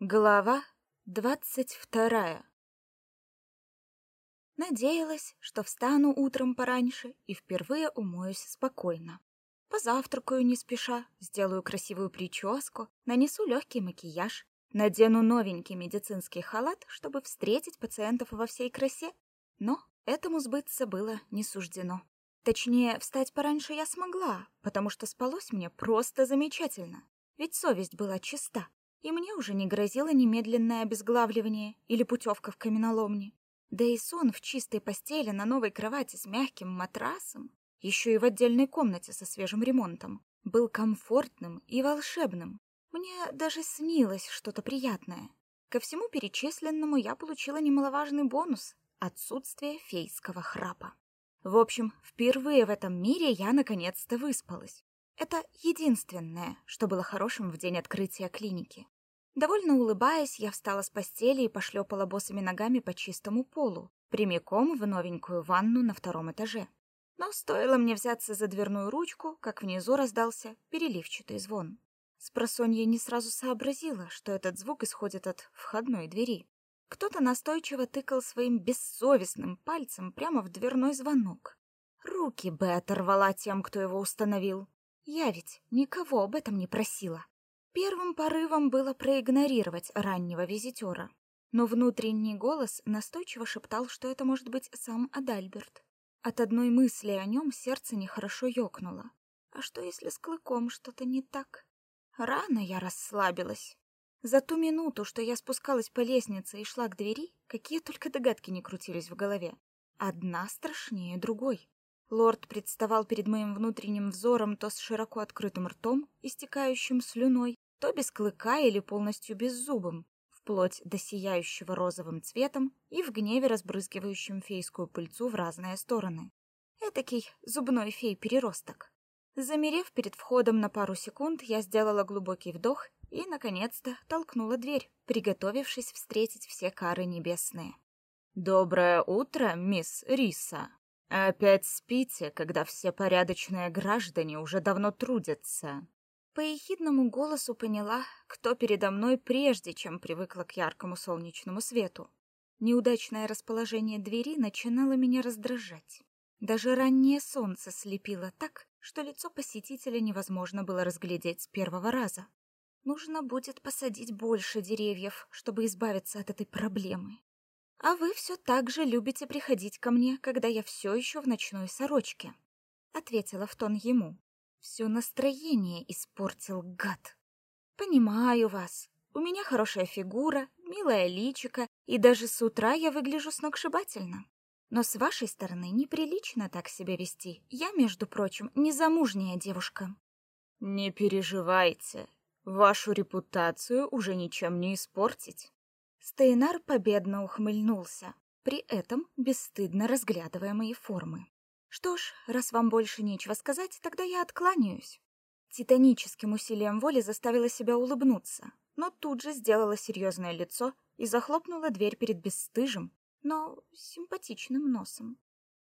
Глава двадцать вторая Надеялась, что встану утром пораньше и впервые умоюсь спокойно. Позавтракаю не спеша, сделаю красивую прическу, нанесу легкий макияж, надену новенький медицинский халат, чтобы встретить пациентов во всей красе. Но этому сбыться было не суждено. Точнее, встать пораньше я смогла, потому что спалось мне просто замечательно. Ведь совесть была чиста и мне уже не грозило немедленное обезглавливание или путевка в каменоломни. Да и сон в чистой постели на новой кровати с мягким матрасом, еще и в отдельной комнате со свежим ремонтом, был комфортным и волшебным. Мне даже снилось что-то приятное. Ко всему перечисленному я получила немаловажный бонус — отсутствие фейского храпа. В общем, впервые в этом мире я наконец-то выспалась. Это единственное, что было хорошим в день открытия клиники. Довольно улыбаясь, я встала с постели и пошлепала босыми ногами по чистому полу, прямиком в новенькую ванну на втором этаже. Но стоило мне взяться за дверную ручку, как внизу раздался переливчатый звон. Спросонья не сразу сообразила, что этот звук исходит от входной двери. Кто-то настойчиво тыкал своим бессовестным пальцем прямо в дверной звонок. Руки бы оторвала тем, кто его установил. Я ведь никого об этом не просила. Первым порывом было проигнорировать раннего визитера, но внутренний голос настойчиво шептал, что это может быть сам Адальберт. От одной мысли о нем сердце нехорошо ёкнуло. А что, если с клыком что-то не так? Рано я расслабилась. За ту минуту, что я спускалась по лестнице и шла к двери, какие только догадки не крутились в голове. Одна страшнее другой. Лорд представал перед моим внутренним взором то с широко открытым ртом, истекающим слюной, то без клыка или полностью беззубым, вплоть до сияющего розовым цветом и в гневе разбрызгивающим фейскую пыльцу в разные стороны. Этакий зубной фей-переросток. Замерев перед входом на пару секунд, я сделала глубокий вдох и, наконец-то, толкнула дверь, приготовившись встретить все кары небесные. «Доброе утро, мисс Риса!» Опять спите, когда все порядочные граждане уже давно трудятся. По ехидному голосу поняла, кто передо мной прежде, чем привыкла к яркому солнечному свету. Неудачное расположение двери начинало меня раздражать. Даже раннее солнце слепило так, что лицо посетителя невозможно было разглядеть с первого раза. Нужно будет посадить больше деревьев, чтобы избавиться от этой проблемы. А вы все так же любите приходить ко мне, когда я все еще в ночной сорочке, ответила в тон ему. Все настроение испортил гад. Понимаю вас. У меня хорошая фигура, милая личико, и даже с утра я выгляжу сногсшибательно. Но с вашей стороны неприлично так себя вести. Я, между прочим, незамужняя девушка. Не переживайте. Вашу репутацию уже ничем не испортить. Стейнар победно ухмыльнулся, при этом бесстыдно разглядывая мои формы. Что ж, раз вам больше нечего сказать, тогда я откланяюсь. Титаническим усилием воли заставила себя улыбнуться, но тут же сделала серьезное лицо и захлопнула дверь перед бесстыжим, но симпатичным носом.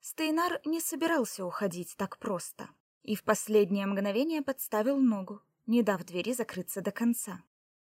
Стейнар не собирался уходить так просто и в последнее мгновение подставил ногу, не дав двери закрыться до конца.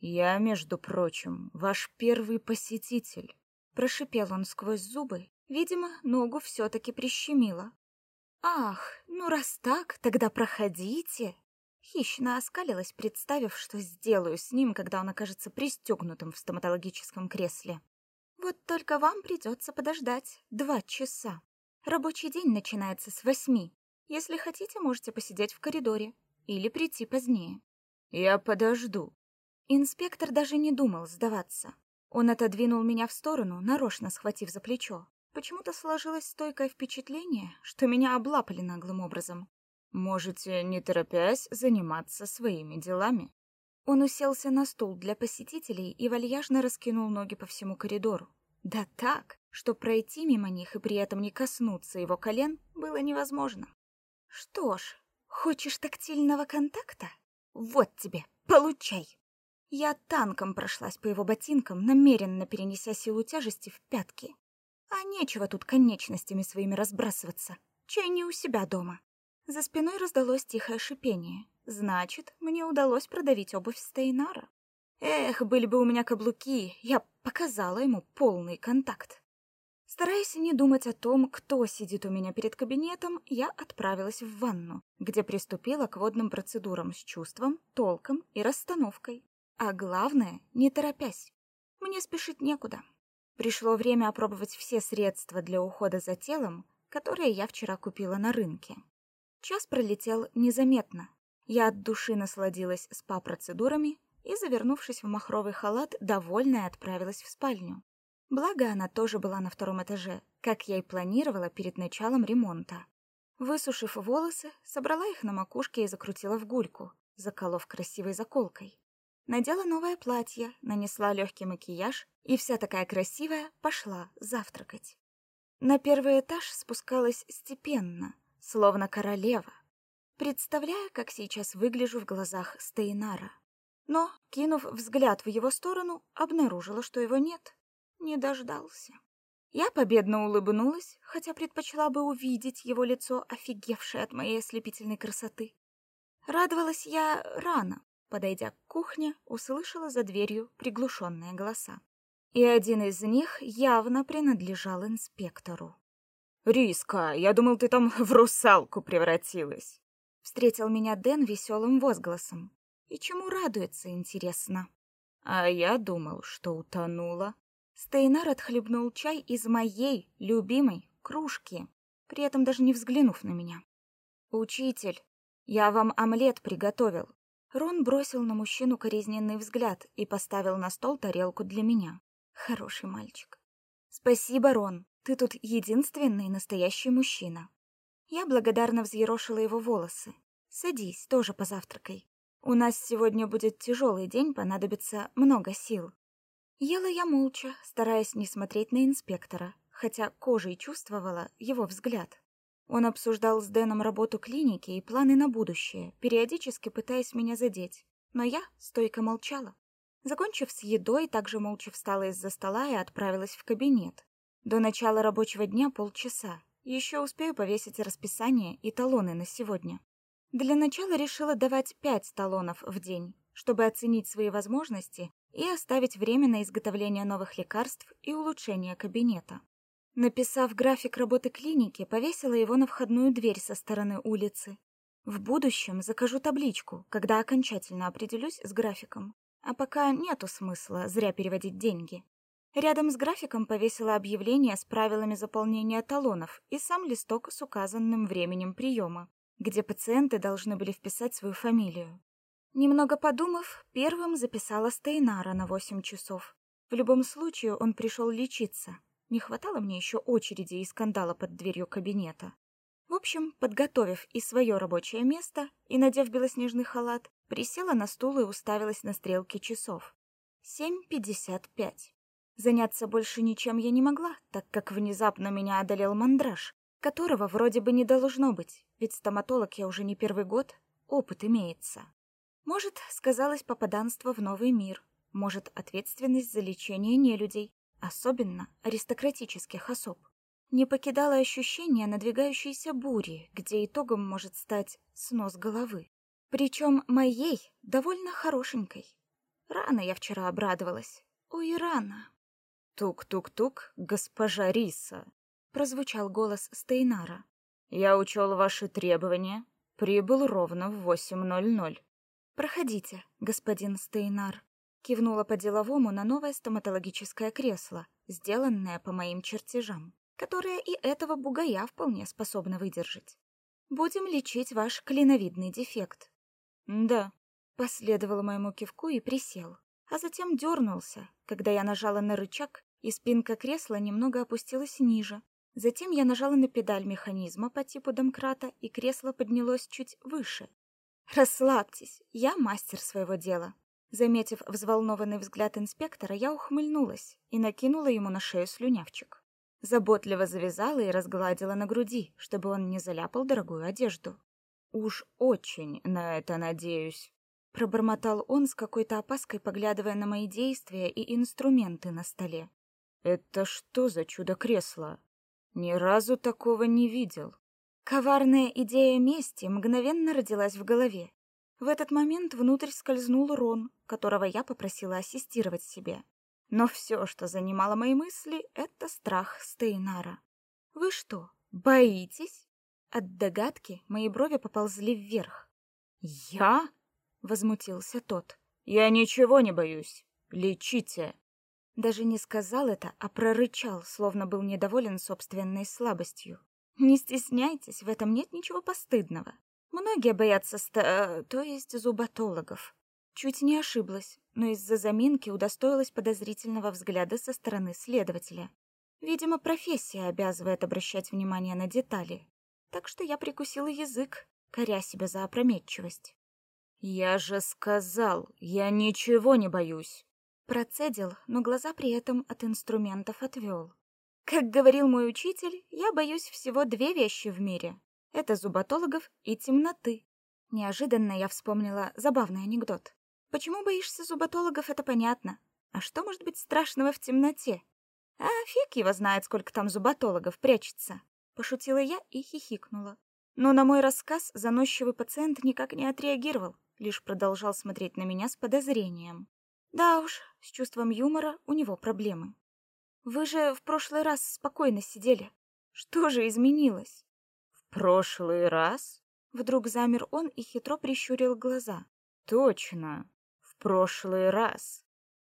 «Я, между прочим, ваш первый посетитель», — прошипел он сквозь зубы. Видимо, ногу все-таки прищемило. «Ах, ну раз так, тогда проходите!» Хищно оскалилась, представив, что сделаю с ним, когда он окажется пристегнутым в стоматологическом кресле. «Вот только вам придется подождать два часа. Рабочий день начинается с восьми. Если хотите, можете посидеть в коридоре или прийти позднее». «Я подожду», Инспектор даже не думал сдаваться. Он отодвинул меня в сторону, нарочно схватив за плечо. Почему-то сложилось стойкое впечатление, что меня облапали наглым образом. Можете, не торопясь, заниматься своими делами. Он уселся на стул для посетителей и вальяжно раскинул ноги по всему коридору. Да так, что пройти мимо них и при этом не коснуться его колен было невозможно. Что ж, хочешь тактильного контакта? Вот тебе, получай. Я танком прошлась по его ботинкам, намеренно перенеся силу тяжести в пятки. А нечего тут конечностями своими разбрасываться. Чай не у себя дома. За спиной раздалось тихое шипение. Значит, мне удалось продавить обувь Стейнара. Эх, были бы у меня каблуки, я показала ему полный контакт. Стараясь не думать о том, кто сидит у меня перед кабинетом, я отправилась в ванну, где приступила к водным процедурам с чувством, толком и расстановкой. А главное, не торопясь. Мне спешить некуда. Пришло время опробовать все средства для ухода за телом, которые я вчера купила на рынке. Час пролетел незаметно. Я от души насладилась спа-процедурами и, завернувшись в махровый халат, довольная отправилась в спальню. Благо, она тоже была на втором этаже, как я и планировала перед началом ремонта. Высушив волосы, собрала их на макушке и закрутила в гульку, заколов красивой заколкой. Надела новое платье, нанесла легкий макияж и вся такая красивая пошла завтракать. На первый этаж спускалась степенно, словно королева, представляя, как сейчас выгляжу в глазах Стейнара. Но, кинув взгляд в его сторону, обнаружила, что его нет не дождался. Я победно улыбнулась, хотя предпочла бы увидеть его лицо, офигевшее от моей ослепительной красоты. Радовалась я рано. Подойдя к кухне, услышала за дверью приглушенные голоса. И один из них явно принадлежал инспектору. «Риска, я думал, ты там в русалку превратилась!» Встретил меня Дэн веселым возгласом. И чему радуется, интересно? А я думал, что утонула. Стейнар отхлебнул чай из моей любимой кружки, при этом даже не взглянув на меня. «Учитель, я вам омлет приготовил». Рон бросил на мужчину коризненный взгляд и поставил на стол тарелку для меня. Хороший мальчик. «Спасибо, Рон, ты тут единственный настоящий мужчина». Я благодарно взъерошила его волосы. «Садись, тоже позавтракай. У нас сегодня будет тяжелый день, понадобится много сил». Ела я молча, стараясь не смотреть на инспектора, хотя кожей чувствовала его взгляд. Он обсуждал с Дэном работу клиники и планы на будущее, периодически пытаясь меня задеть, но я стойко молчала. Закончив с едой, также молча встала из-за стола и отправилась в кабинет. До начала рабочего дня полчаса. Еще успею повесить расписание и талоны на сегодня. Для начала решила давать пять талонов в день, чтобы оценить свои возможности и оставить время на изготовление новых лекарств и улучшение кабинета. Написав график работы клиники, повесила его на входную дверь со стороны улицы. В будущем закажу табличку, когда окончательно определюсь с графиком. А пока нету смысла зря переводить деньги. Рядом с графиком повесила объявление с правилами заполнения талонов и сам листок с указанным временем приема, где пациенты должны были вписать свою фамилию. Немного подумав, первым записала Стейнара на восемь часов. В любом случае он пришел лечиться. Не хватало мне еще очереди и скандала под дверью кабинета. В общем, подготовив и свое рабочее место, и надев белоснежный халат, присела на стул и уставилась на стрелки часов. Семь пятьдесят пять. Заняться больше ничем я не могла, так как внезапно меня одолел мандраж, которого вроде бы не должно быть, ведь стоматолог я уже не первый год, опыт имеется. Может, сказалось попаданство в новый мир, может, ответственность за лечение нелюдей, особенно аристократических особ. Не покидало ощущение надвигающейся бури, где итогом может стать снос головы. Причем моей, довольно хорошенькой. Рано я вчера обрадовалась. Ой, рано. «Тук-тук-тук, госпожа Риса», — прозвучал голос Стейнара. «Я учел ваши требования. Прибыл ровно в 8.00». «Проходите, господин Стейнар», — кивнула по-деловому на новое стоматологическое кресло, сделанное по моим чертежам, которое и этого бугая вполне способно выдержать. «Будем лечить ваш клиновидный дефект». «Да», — последовал моему кивку и присел, а затем дернулся, когда я нажала на рычаг, и спинка кресла немного опустилась ниже. Затем я нажала на педаль механизма по типу домкрата, и кресло поднялось чуть выше, Расслабьтесь, я мастер своего дела. Заметив взволнованный взгляд инспектора, я ухмыльнулась и накинула ему на шею слюнявчик. Заботливо завязала и разгладила на груди, чтобы он не заляпал дорогую одежду. Уж очень на это надеюсь, пробормотал он с какой-то опаской, поглядывая на мои действия и инструменты на столе. Это что за чудо-кресло? Ни разу такого не видел. Коварная идея мести мгновенно родилась в голове. В этот момент внутрь скользнул Рон, которого я попросила ассистировать себе. Но все, что занимало мои мысли, это страх Стейнара. «Вы что, боитесь?» От догадки мои брови поползли вверх. «Я?» — возмутился тот. «Я ничего не боюсь. Лечите!» Даже не сказал это, а прорычал, словно был недоволен собственной слабостью. «Не стесняйтесь, в этом нет ничего постыдного. Многие боятся ста... Э, то есть зуботологов. Чуть не ошиблась, но из-за заминки удостоилась подозрительного взгляда со стороны следователя. Видимо, профессия обязывает обращать внимание на детали. Так что я прикусила язык, коря себя за опрометчивость. «Я же сказал, я ничего не боюсь!» Процедил, но глаза при этом от инструментов отвел. Как говорил мой учитель, я боюсь всего две вещи в мире. Это зуботологов и темноты. Неожиданно я вспомнила забавный анекдот. Почему боишься зуботологов, это понятно. А что может быть страшного в темноте? А фиг его знает, сколько там зуботологов прячется. Пошутила я и хихикнула. Но на мой рассказ заносчивый пациент никак не отреагировал, лишь продолжал смотреть на меня с подозрением. Да уж, с чувством юмора у него проблемы. Вы же в прошлый раз спокойно сидели. Что же изменилось? В прошлый раз? Вдруг замер он и хитро прищурил глаза. Точно прошлый раз.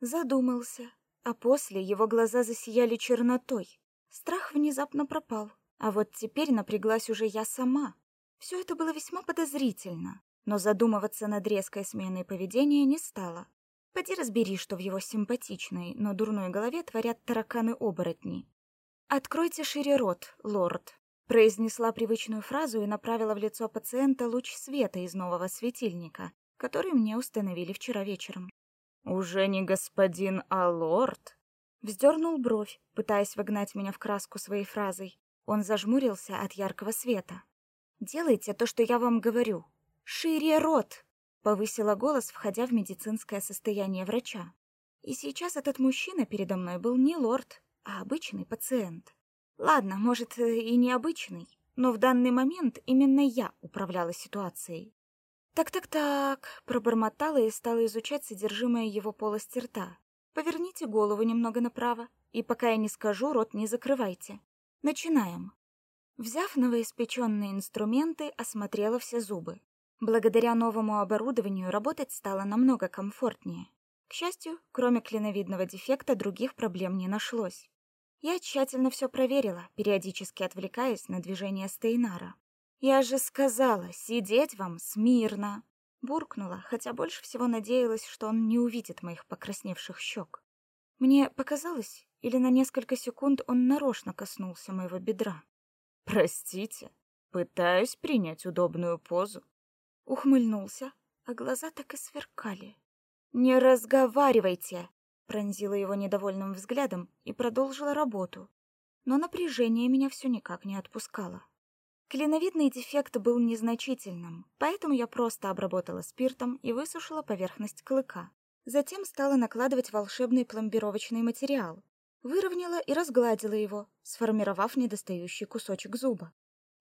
Задумался, а после его глаза засияли чернотой. Страх внезапно пропал, а вот теперь напряглась уже я сама. Все это было весьма подозрительно, но задумываться над резкой сменой поведения не стала. Поди разбери, что в его симпатичной, но дурной голове творят тараканы-оборотни. «Откройте шире рот, лорд», — произнесла привычную фразу и направила в лицо пациента луч света из нового светильника, который мне установили вчера вечером. «Уже не господин, а лорд?» Вздернул бровь, пытаясь вогнать меня в краску своей фразой. Он зажмурился от яркого света. «Делайте то, что я вам говорю. Шире рот!» Повысила голос, входя в медицинское состояние врача. И сейчас этот мужчина передо мной был не лорд, а обычный пациент. Ладно, может, и необычный, но в данный момент именно я управляла ситуацией. «Так-так-так», — пробормотала и стала изучать содержимое его полости рта. «Поверните голову немного направо, и пока я не скажу, рот не закрывайте. Начинаем». Взяв новоиспеченные инструменты, осмотрела все зубы. Благодаря новому оборудованию работать стало намного комфортнее. К счастью, кроме клиновидного дефекта, других проблем не нашлось. Я тщательно все проверила, периодически отвлекаясь на движение Стейнара. «Я же сказала, сидеть вам смирно!» Буркнула, хотя больше всего надеялась, что он не увидит моих покрасневших щек. Мне показалось, или на несколько секунд он нарочно коснулся моего бедра. «Простите, пытаюсь принять удобную позу». Ухмыльнулся, а глаза так и сверкали. «Не разговаривайте!» Пронзила его недовольным взглядом и продолжила работу. Но напряжение меня все никак не отпускало. Клиновидный дефект был незначительным, поэтому я просто обработала спиртом и высушила поверхность клыка. Затем стала накладывать волшебный пломбировочный материал. Выровняла и разгладила его, сформировав недостающий кусочек зуба.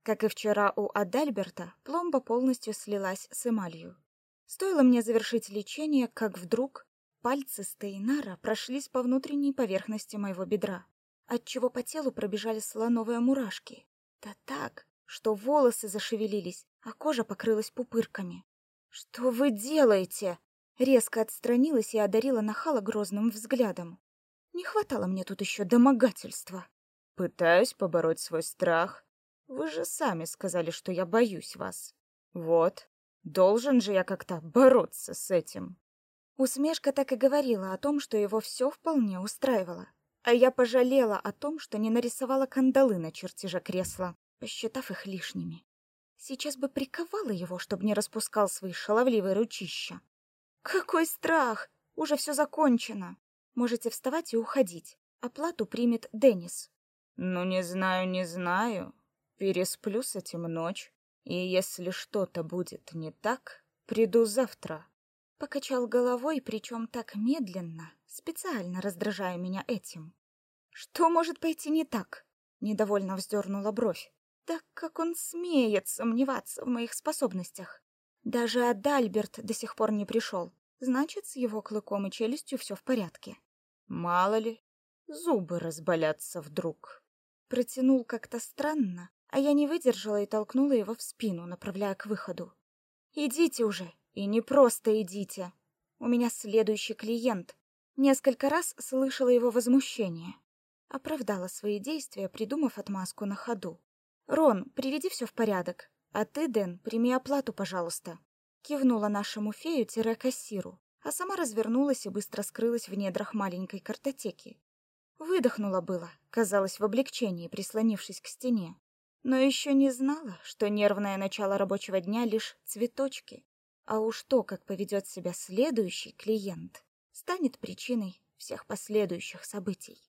Как и вчера у Адальберта, пломба полностью слилась с эмалью. Стоило мне завершить лечение, как вдруг пальцы Стейнара прошлись по внутренней поверхности моего бедра, отчего по телу пробежали слоновые мурашки. Да так, что волосы зашевелились, а кожа покрылась пупырками. «Что вы делаете?» Резко отстранилась и одарила нахала грозным взглядом. Не хватало мне тут еще домогательства. «Пытаюсь побороть свой страх. Вы же сами сказали, что я боюсь вас. Вот, должен же я как-то бороться с этим». Усмешка так и говорила о том, что его все вполне устраивало. А я пожалела о том, что не нарисовала кандалы на чертеже кресла посчитав их лишними. Сейчас бы приковала его, чтобы не распускал свои шаловливые ручища. Какой страх! Уже все закончено. Можете вставать и уходить. Оплату примет Денис. Ну, не знаю, не знаю. Пересплю с этим ночь. И если что-то будет не так, приду завтра. Покачал головой, причем так медленно, специально раздражая меня этим. Что может пойти не так? Недовольно вздернула бровь. Так как он смеет сомневаться в моих способностях? Даже Адальберт до сих пор не пришел. Значит, с его клыком и челюстью все в порядке. Мало ли, зубы разболятся вдруг. Протянул как-то странно, а я не выдержала и толкнула его в спину, направляя к выходу. «Идите уже, и не просто идите. У меня следующий клиент». Несколько раз слышала его возмущение. Оправдала свои действия, придумав отмазку на ходу. «Рон, приведи все в порядок. А ты, Дэн, прими оплату, пожалуйста». Кивнула нашему фею-кассиру, а сама развернулась и быстро скрылась в недрах маленькой картотеки. Выдохнула было, казалось, в облегчении, прислонившись к стене. Но еще не знала, что нервное начало рабочего дня лишь цветочки. А уж то, как поведет себя следующий клиент, станет причиной всех последующих событий.